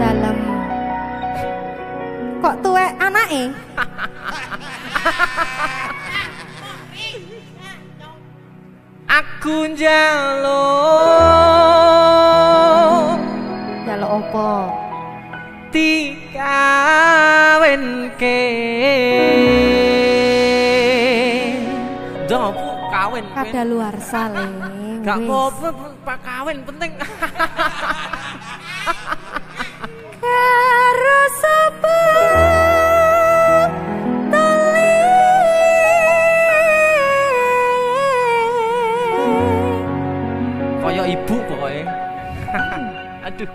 Dalam Kok tuwek anake? Aku njaluk Jaluk opo? dikawinke kawin. Kada luar sale. Gak apa-apa pak kawin penting. Karo sapa? Tali. Kaya ibu pokoknya Aduh.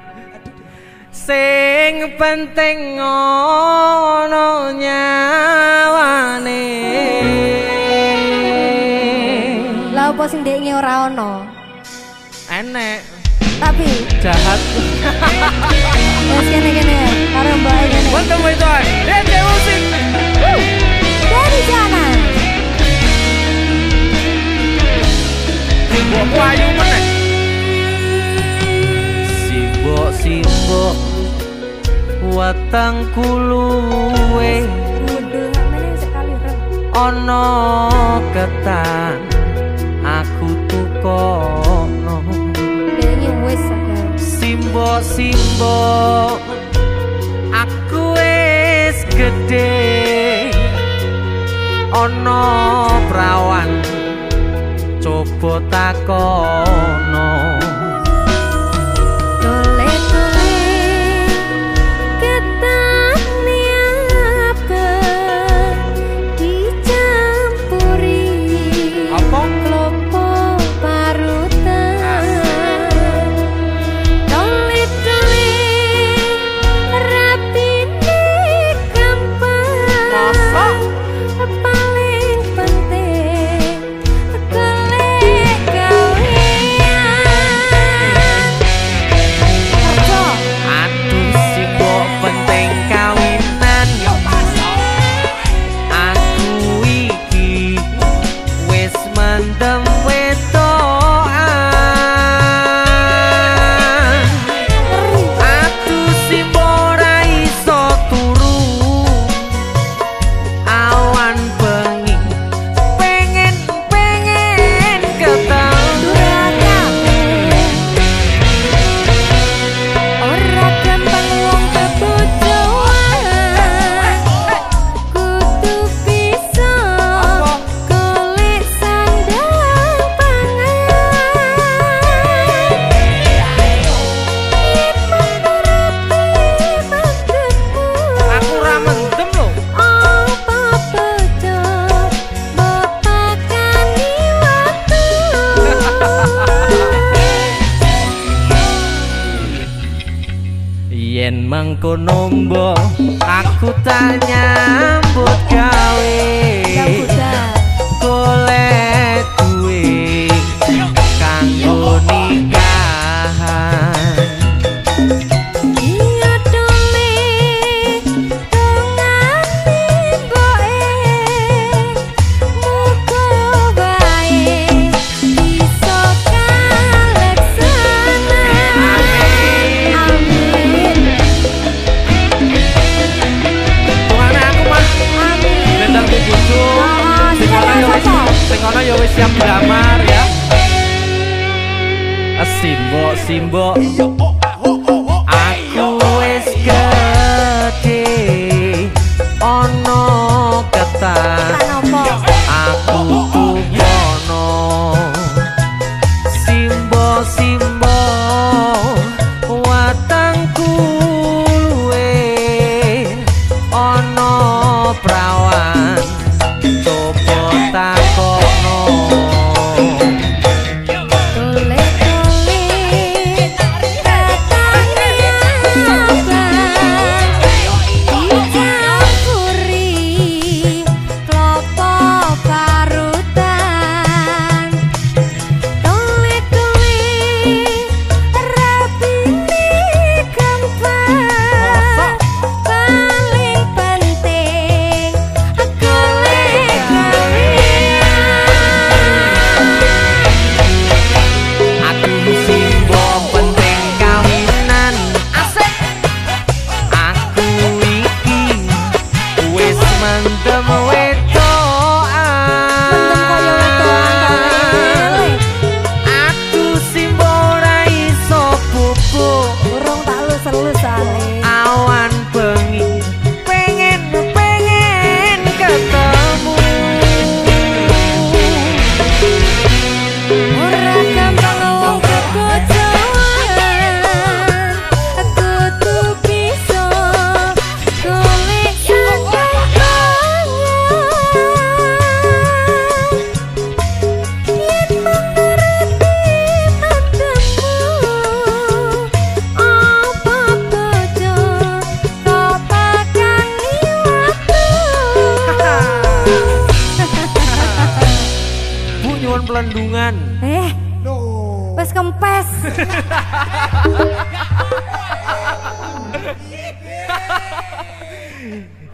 Sing penting ngono nyawane apa sing ndekne ora ono? Enek. Tapi. Jahat. Wis kene-kene karo mbak kene. Welcome my boy Dede musik Dari sana. Simbok wayu meneh. Simbok simbok Watang kuluwe. Ono ketan Aku wis gede Ono prawan Coba takono Mbok aku tak nyambut gawe Sing ono ya wis siap dilamar ya. Simbok. Simbok kandungan Eh, wes kempes.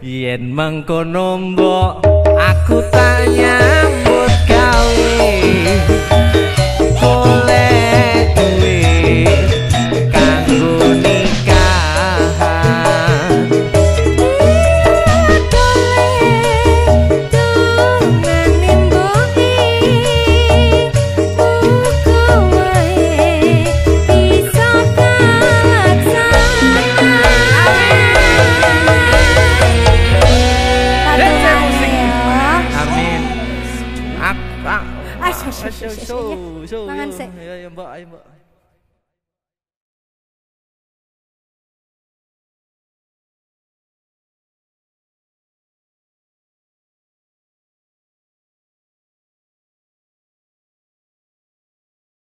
yen mengkono mbok aku tak nyambut gawe